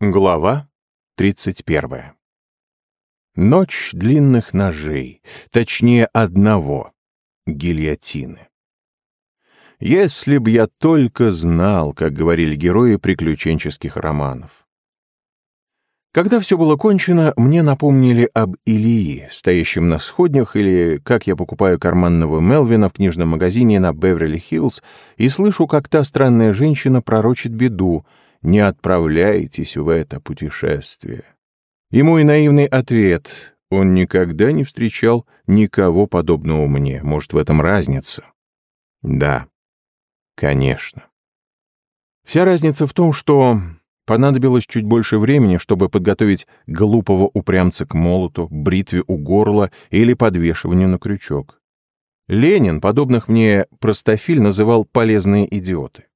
Глава 31. Ночь длинных ножей, точнее одного — гильотины. Если б я только знал, как говорили герои приключенческих романов. Когда все было кончено, мне напомнили об Илии, стоящем на сходнях, или как я покупаю карманного Мелвина в книжном магазине на Беверли-Хиллз и слышу, как та странная женщина пророчит беду — не отправляйтесь в это путешествие. И мой наивный ответ — он никогда не встречал никого подобного мне. Может, в этом разница? Да, конечно. Вся разница в том, что понадобилось чуть больше времени, чтобы подготовить глупого упрямца к молоту, бритве у горла или подвешиванию на крючок. Ленин подобных мне простофиль называл «полезные идиоты».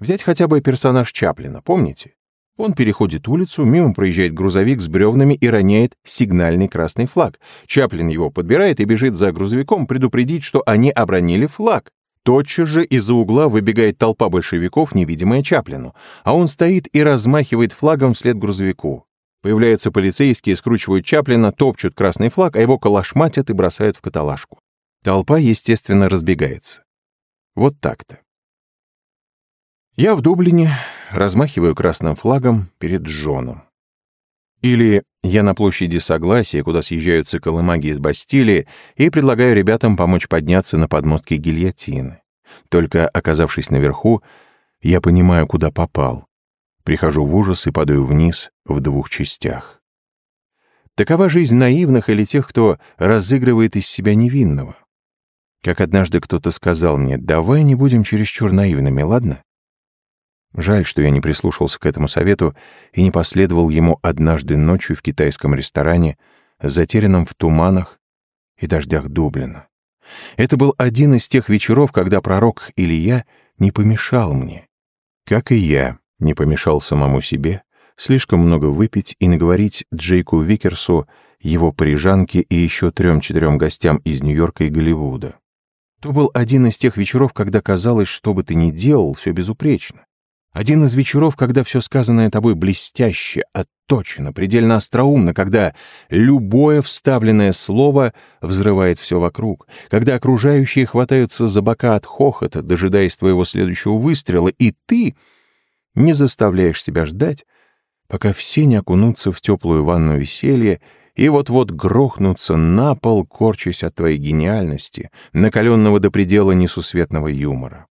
Взять хотя бы персонаж Чаплина, помните? Он переходит улицу, мимо проезжает грузовик с бревнами и роняет сигнальный красный флаг. Чаплин его подбирает и бежит за грузовиком предупредить, что они обронили флаг. Тотчас же из-за угла выбегает толпа большевиков, невидимая Чаплину, а он стоит и размахивает флагом вслед грузовику. Появляются полицейские, скручивают Чаплина, топчут красный флаг, а его калашматят и бросают в каталажку. Толпа, естественно, разбегается. Вот так-то. Я в Дублине размахиваю красным флагом перед Джоном. Или я на площади Согласия, куда съезжаются колымаги из Бастилии, и предлагаю ребятам помочь подняться на подмостки гильотины. Только оказавшись наверху, я понимаю, куда попал. Прихожу в ужас и падаю вниз в двух частях. Такова жизнь наивных или тех, кто разыгрывает из себя невинного. Как однажды кто-то сказал мне, давай не будем чересчур наивными, ладно? Жаль, что я не прислушался к этому совету и не последовал ему однажды ночью в китайском ресторане, затерянном в туманах и дождях Дублина. Это был один из тех вечеров, когда пророк Илья не помешал мне. Как и я не помешал самому себе слишком много выпить и наговорить Джейку Викерсу, его парижанке и еще трем-четырем гостям из Нью-Йорка и Голливуда. То был один из тех вечеров, когда казалось, что бы ты ни делал, все безупречно. Один из вечеров, когда все сказанное тобой блестяще, отточено, предельно остроумно, когда любое вставленное слово взрывает все вокруг, когда окружающие хватаются за бока от хохота, дожидаясь твоего следующего выстрела, и ты не заставляешь себя ждать, пока все не окунутся в теплую ванну веселья и вот-вот грохнутся на пол, корчась от твоей гениальности, накаленного до предела несусветного юмора.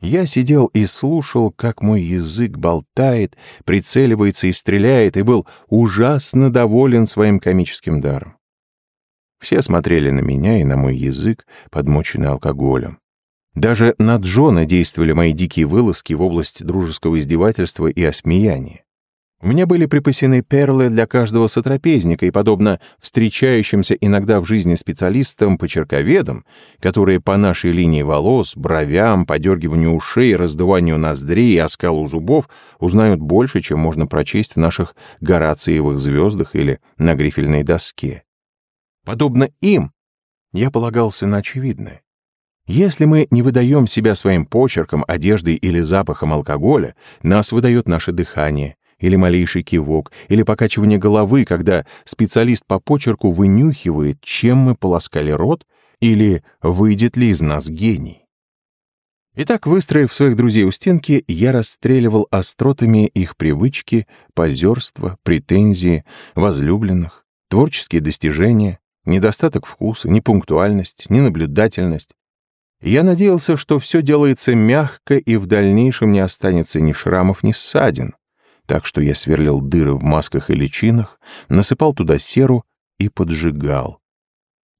Я сидел и слушал, как мой язык болтает, прицеливается и стреляет, и был ужасно доволен своим комическим даром. Все смотрели на меня и на мой язык, подмоченный алкоголем. Даже на Джона действовали мои дикие вылазки в область дружеского издевательства и осмеяния. У меня были припасены перлы для каждого сотрапезника, и, подобно встречающимся иногда в жизни специалистам-почерковедам, которые по нашей линии волос, бровям, подергиванию ушей, раздуванию ноздрей и оскалу зубов узнают больше, чем можно прочесть в наших Горациевых звездах или на грифельной доске. Подобно им, я полагался на очевидное. Если мы не выдаем себя своим почерком, одеждой или запахом алкоголя, нас выдает наше дыхание, или малейший кивок, или покачивание головы, когда специалист по почерку вынюхивает, чем мы полоскали рот, или выйдет ли из нас гений. Итак, выстроив своих друзей у стенки, я расстреливал остротами их привычки, позерство, претензии, возлюбленных, творческие достижения, недостаток вкуса, непунктуальность, ненаблюдательность. Я надеялся, что все делается мягко и в дальнейшем не останется ни шрамов, ни ссадин так что я сверлил дыры в масках и личинах, насыпал туда серу и поджигал.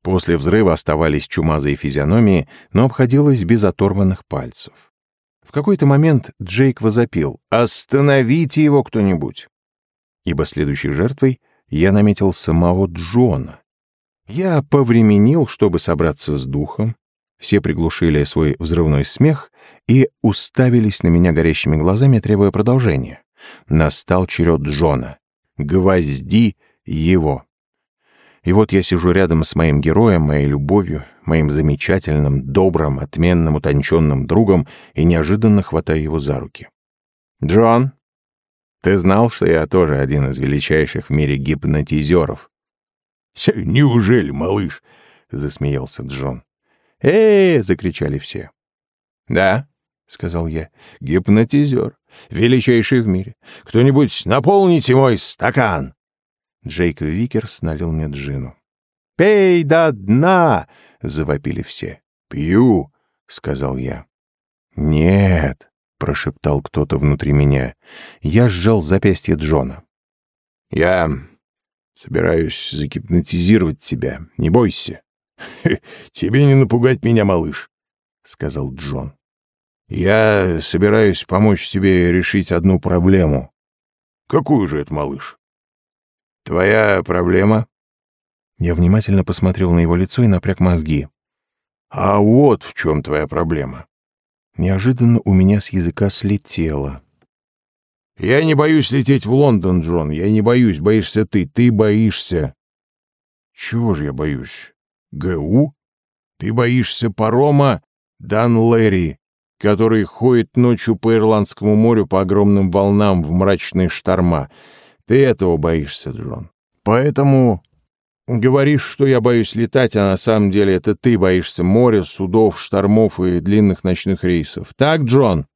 После взрыва оставались чумазые физиономии, но обходилось без оторванных пальцев. В какой-то момент Джейк возопил «Остановите его кто-нибудь!» Ибо следующей жертвой я наметил самого Джона. Я повременил, чтобы собраться с духом. Все приглушили свой взрывной смех и уставились на меня горящими глазами, требуя продолжения. Настал черед Джона. Гвозди его. И вот я сижу рядом с моим героем, моей любовью, моим замечательным, добрым, отменным, утонченным другом и неожиданно хватаю его за руки. «Джон, Ты знал, что я тоже один из величайших в мире гипнотизеров? «Неужели, малыш?» — засмеялся Джон. «Э-э!» — закричали все. «Да», — сказал я, — «гипнотизер, величайший в мире. Кто-нибудь наполните мой стакан!» Джейк Викерс налил мне джину. «Пей до дна!» — завопили все. «Пью!» — сказал я. «Нет!» — прошептал кто-то внутри меня. Я сжал запястье Джона. «Я собираюсь загипнотизировать тебя. Не бойся». «Тебе не напугать меня, малыш», — сказал Джон. «Я собираюсь помочь тебе решить одну проблему». «Какую же это, малыш?» «Твоя проблема?» Я внимательно посмотрел на его лицо и напряг мозги. «А вот в чем твоя проблема». Неожиданно у меня с языка слетело. «Я не боюсь лететь в Лондон, Джон. Я не боюсь. Боишься ты. Ты боишься». «Чего же я боюсь?» ГУ? Ты боишься парома Дан Лэри, который ходит ночью по Ирландскому морю по огромным волнам в мрачные шторма. Ты этого боишься, Джон. Поэтому говоришь, что я боюсь летать, а на самом деле это ты боишься моря, судов, штормов и длинных ночных рейсов. Так, Джон?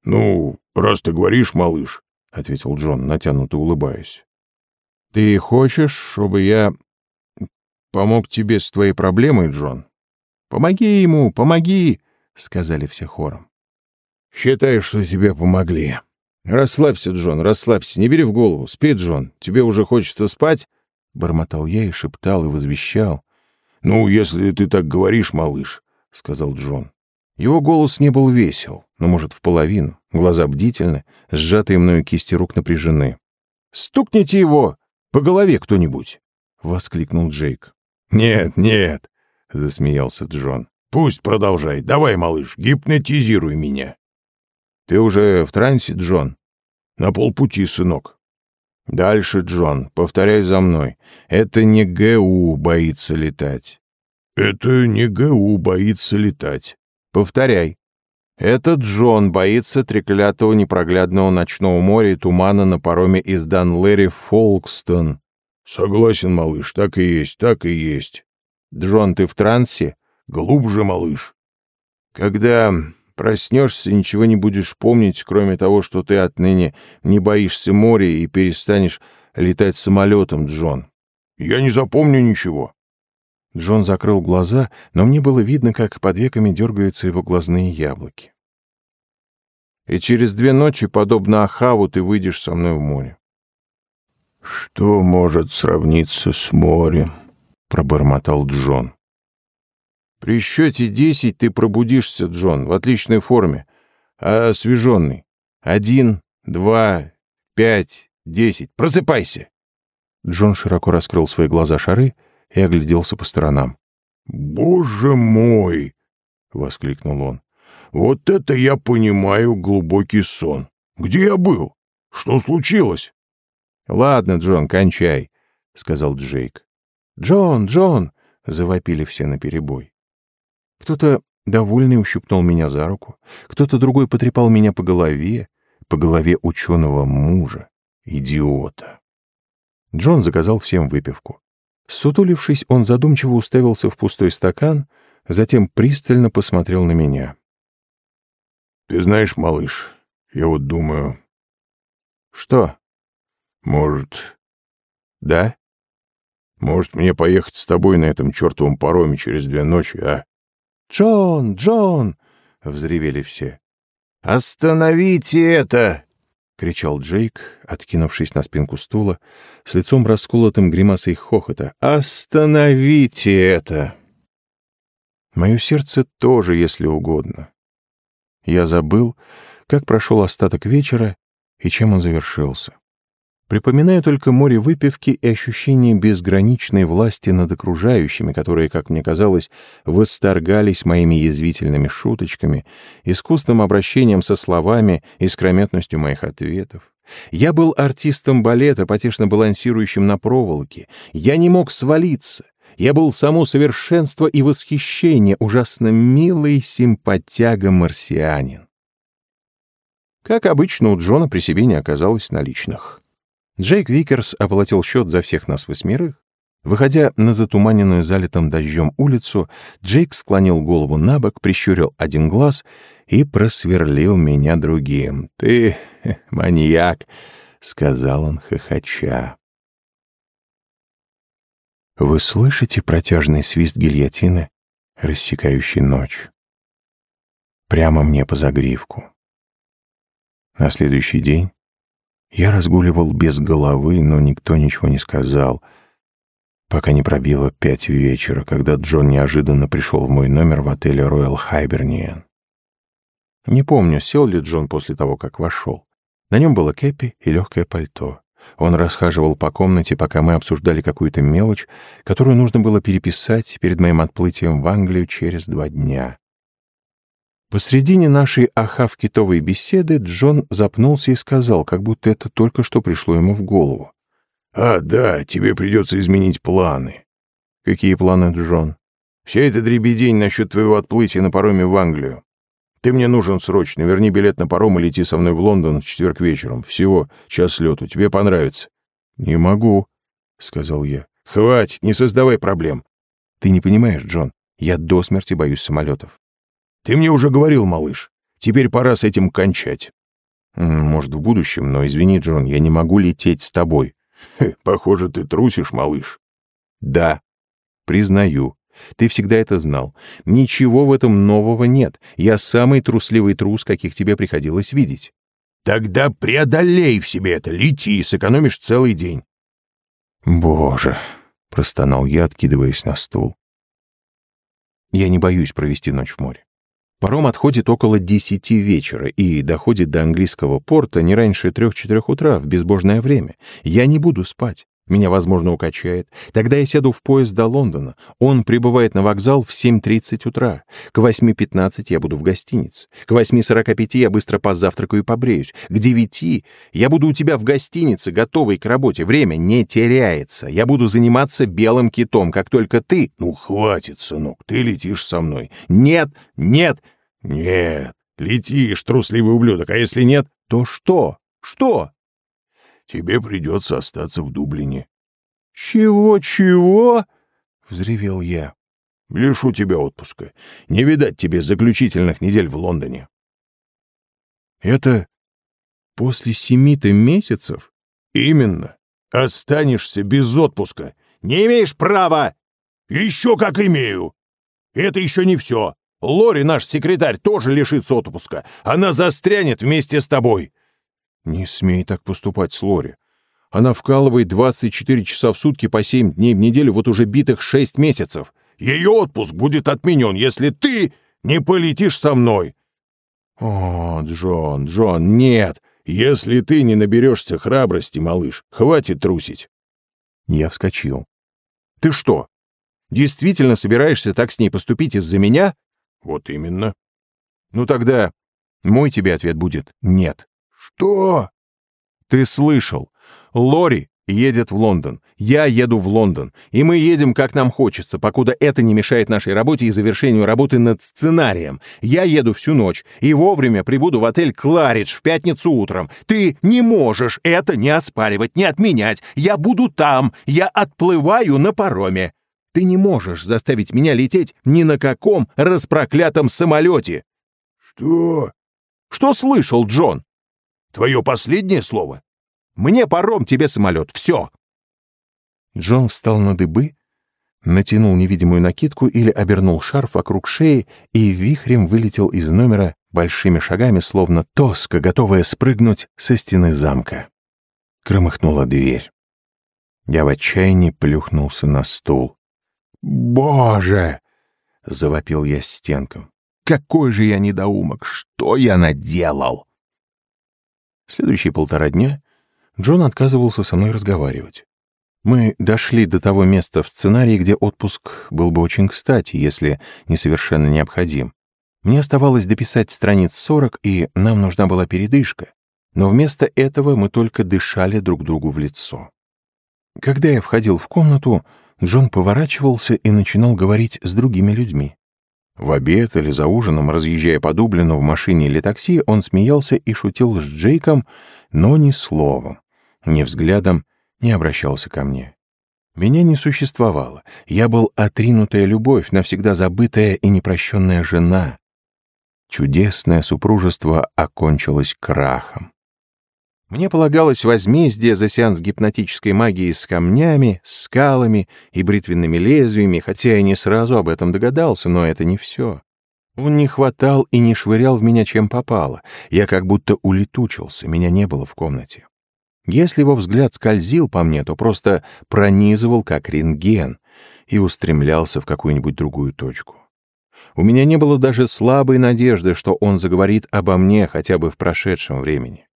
— Ну, раз ты говоришь, малыш, — ответил Джон, натянуто улыбаясь. — Ты хочешь, чтобы я помог тебе с твоей проблемой, Джон. Помоги ему, помоги, сказали все хором. Считай, что тебе помогли. Расслабься, Джон, расслабься, не бери в голову. Спи, Джон, тебе уже хочется спать? Бормотал я и шептал и возвещал. Ну, если ты так говоришь, малыш, сказал Джон. Его голос не был весел, но, может, в половину. Глаза бдительны, сжатые мною кисти рук напряжены. «Стукните его! По голове кто-нибудь!» — воскликнул Джейк. «Нет, нет», — засмеялся Джон. «Пусть продолжай. Давай, малыш, гипнотизируй меня». «Ты уже в трансе, Джон?» «На полпути, сынок». «Дальше, Джон, повторяй за мной. Это не ГУ боится летать». «Это не ГУ боится летать». «Повторяй». «Это Джон боится треклятого непроглядного ночного моря и тумана на пароме из Данлэри Фолкстон». Согласен, малыш, так и есть, так и есть. Джон, ты в трансе? Глубже, малыш. Когда проснешься, ничего не будешь помнить, кроме того, что ты отныне не боишься моря и перестанешь летать самолетом, Джон. Я не запомню ничего. Джон закрыл глаза, но мне было видно, как под веками дергаются его глазные яблоки. И через две ночи, подобно Ахаву, ты выйдешь со мной в море. «Что может сравниться с морем?» — пробормотал Джон. «При счете десять ты пробудишься, Джон, в отличной форме, а освеженный. Один, два, пять, десять. Просыпайся!» Джон широко раскрыл свои глаза шары и огляделся по сторонам. «Боже мой!» — воскликнул он. «Вот это я понимаю глубокий сон! Где я был? Что случилось?» «Ладно, Джон, кончай», — сказал Джейк. «Джон, Джон!» — завопили все наперебой. Кто-то довольный ущипнул меня за руку, кто-то другой потрепал меня по голове, по голове ученого мужа, идиота. Джон заказал всем выпивку. Сутулившись, он задумчиво уставился в пустой стакан, затем пристально посмотрел на меня. «Ты знаешь, малыш, я вот думаю...» «Что?» Может... Да? Может, мне поехать с тобой на этом чертовом пароме через две ночи, а? Джон, Джон! — взревели все. «Остановите это!» — кричал Джейк, откинувшись на спинку стула, с лицом расколотым гримасой хохота. «Остановите это!» Мое сердце тоже, если угодно. Я забыл, как прошел остаток вечера и чем он завершился. Припоминаю только море выпивки и ощущение безграничной власти над окружающими, которые, как мне казалось, восторгались моими язвительными шуточками, искусным обращением со словами, искрометностью моих ответов. Я был артистом балета, потешно балансирующим на проволоке. Я не мог свалиться. Я был само совершенство и восхищение, ужасно милый симпатяга-марсианин. Как обычно, у Джона при себе не оказалось наличных. Джейк Викерс оплатил счет за всех нас восьмерых. Выходя на затуманенную залитым дождем улицу, Джейк склонил голову на бок, прищурил один глаз и просверлил меня другим. «Ты маньяк!» — сказал он, хохоча. Вы слышите протяжный свист гильотины, рассекающий ночь? Прямо мне по загривку. На следующий день я разгуливал без головы, но никто ничего не сказал, пока не пробило пять вечера, когда Джон неожиданно пришел в мой номер в отеле Royal Hibernian. Не помню, сел ли Джон после того, как вошел. На нем было кепи и легкое пальто. Он расхаживал по комнате, пока мы обсуждали какую-то мелочь, которую нужно было переписать перед моим отплытием в Англию через два дня. Посредине нашей ахав-китовой беседы Джон запнулся и сказал, как будто это только что пришло ему в голову. «А, да, тебе придется изменить планы». «Какие планы, Джон?» «Вся эта дребедень насчет твоего отплытия на пароме в Англию. Ты мне нужен срочно. Верни билет на паром и лети со мной в Лондон в четверг вечером. Всего час лету. Тебе понравится». «Не могу», — сказал я. «Хватит, не создавай проблем». «Ты не понимаешь, Джон, я до смерти боюсь самолетов». «Ты мне уже говорил, малыш. Теперь пора с этим кончать». «Может, в будущем, но извини, Джон, я не могу лететь с тобой». «Похоже, ты трусишь, малыш». «Да, признаю. Ты всегда это знал. Ничего в этом нового нет. Я самый трусливый трус, каких тебе приходилось видеть». «Тогда преодолей в себе это, лети, сэкономишь целый день». «Боже!» — простонал я, откидываясь на стул. «Я не боюсь провести ночь в море. Паром отходит около десяти вечера и доходит до английского порта не раньше трех-четырех утра в безбожное время. Я не буду спать. Меня, возможно, укачает. Тогда я сяду в поезд до Лондона. Он прибывает на вокзал в 7.30 утра. К 8.15 я буду в гостинице. К 8.45 я быстро позавтракаю и побреюсь. К 9 я буду у тебя в гостинице, готовый к работе. Время не теряется. Я буду заниматься белым китом, как только ты... Ну, хватит, сынок, ты летишь со мной. Нет, нет, нет, летишь, трусливый ублюдок. А если нет, то что? Что? Тебе придется остаться в Дублине. «Чего, чего?» — взревел я. «Лишу тебя отпуска. Не видать тебе заключительных недель в Лондоне». «Это после семи-то месяцев?» «Именно. Останешься без отпуска. Не имеешь права!» «Еще как имею!» «Это еще не все. Лори, наш секретарь, тоже лишится отпуска. Она застрянет вместе с тобой. Не смей так поступать с Лори. Она вкалывает 24 часа в сутки по 7 дней в неделю вот уже битых 6 месяцев. Ее отпуск будет отменен, если ты не полетишь со мной. О, Джон, Джон, нет. Если ты не наберешься храбрости, малыш, хватит трусить. Я вскочил. Ты что, действительно собираешься так с ней поступить из-за меня? Вот именно. Ну тогда мой тебе ответ будет «нет». «Что?» «Ты слышал. Лори едет в Лондон. Я еду в Лондон. И мы едем, как нам хочется, покуда это не мешает нашей работе и завершению работы над сценарием. Я еду всю ночь и вовремя прибуду в отель «Кларидж» в пятницу утром. Ты не можешь это не оспаривать, не отменять. Я буду там. Я отплываю на пароме. Ты не можешь заставить меня лететь ни на каком распроклятом самолете. Что? Что слышал, Джон? Твое последнее слово? Мне паром, тебе самолет. Все. Джон встал на дыбы, натянул невидимую накидку или обернул шарф вокруг шеи и вихрем вылетел из номера большими шагами, словно тоска, готовая спрыгнуть со стены замка. Громыхнула дверь. Я в отчаянии плюхнулся на стул. «Боже!» — завопил я стенком. «Какой же я недоумок! Что я наделал?» Следующие полтора дня Джон отказывался со мной разговаривать. Мы дошли до того места в сценарии, где отпуск был бы очень кстати, если не совершенно необходим. Мне оставалось дописать страниц 40, и нам нужна была передышка. Но вместо этого мы только дышали друг другу в лицо. Когда я входил в комнату, Джон поворачивался и начинал говорить с другими людьми. В обед или за ужином, разъезжая по Дублину в машине или такси, он смеялся и шутил с Джейком, но ни словом, ни взглядом не обращался ко мне. Меня не существовало. Я был отринутая любовь, навсегда забытая и непрощенная жена. Чудесное супружество окончилось крахом. Мне полагалось возмездие за сеанс гипнотической магии с камнями, скалами и бритвенными лезвиями, хотя я не сразу об этом догадался, но это не все. Он не хватал и не швырял в меня чем попало. Я как будто улетучился, меня не было в комнате. Если его взгляд скользил по мне, то просто пронизывал как рентген и устремлялся в какую-нибудь другую точку. У меня не было даже слабой надежды, что он заговорит обо мне хотя бы в прошедшем времени.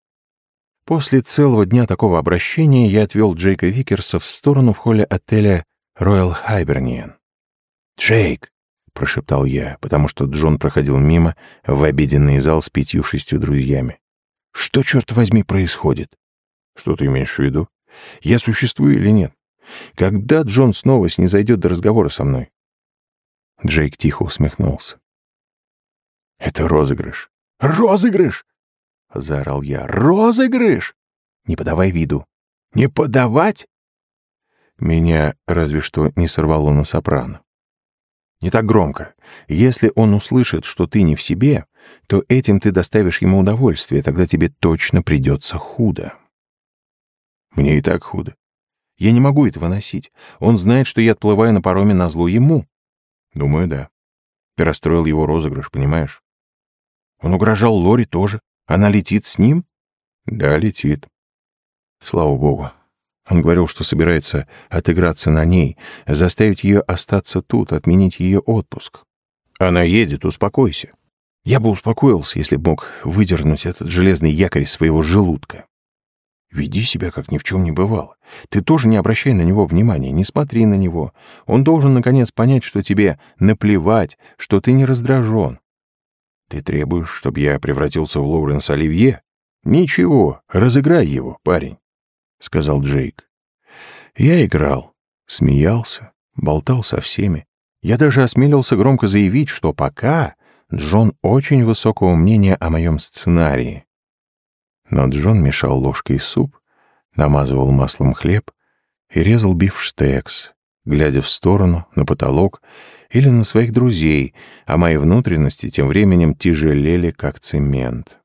После целого дня такого обращения я отвел Джейка Викерса в сторону в холле отеля Royal Hibernian. «Джейк!» — прошептал я, потому что Джон проходил мимо в обеденный зал с пятью-шестью друзьями. «Что, черт возьми, происходит?» «Что ты имеешь в виду? Я существую или нет? Когда Джон снова снизойдет до разговора со мной?» Джейк тихо усмехнулся. «Это розыгрыш». «Розыгрыш!» — заорал я. «Розыгрыш! Не подавай виду! Не подавать!» Меня разве что не сорвало на сопрано. Не так громко. Если он услышит, что ты не в себе, то этим ты доставишь ему удовольствие, тогда тебе точно придется худо. Мне и так худо. Я не могу этого носить. Он знает, что я отплываю на пароме на зло ему. Думаю, да. Ты его розыгрыш, понимаешь? Он угрожал Лори тоже. Она летит с ним? Да, летит. Слава богу. Он говорил, что собирается отыграться на ней, заставить ее остаться тут, отменить ее отпуск. Она едет, успокойся. Я бы успокоился, если бы мог выдернуть этот железный якорь из своего желудка. Веди себя, как ни в чем не бывало. Ты тоже не обращай на него внимания, не смотри на него. Он должен, наконец, понять, что тебе наплевать, что ты не раздражен. Ты требуешь, чтобы я превратился в Лоуренс Оливье? Ничего, разыграй его, парень, — сказал Джейк. Я играл, смеялся, болтал со всеми. Я даже осмелился громко заявить, что пока Джон очень высокого мнения о моем сценарии. Но Джон мешал ложкой суп, намазывал маслом хлеб и резал бифштекс, глядя в сторону, на потолок или на своих друзей, а мои внутренности тем временем тяжелели, как цемент.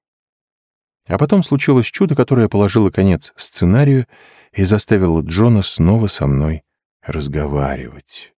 А потом случилось чудо, которое положило конец сценарию и заставило Джона снова со мной разговаривать.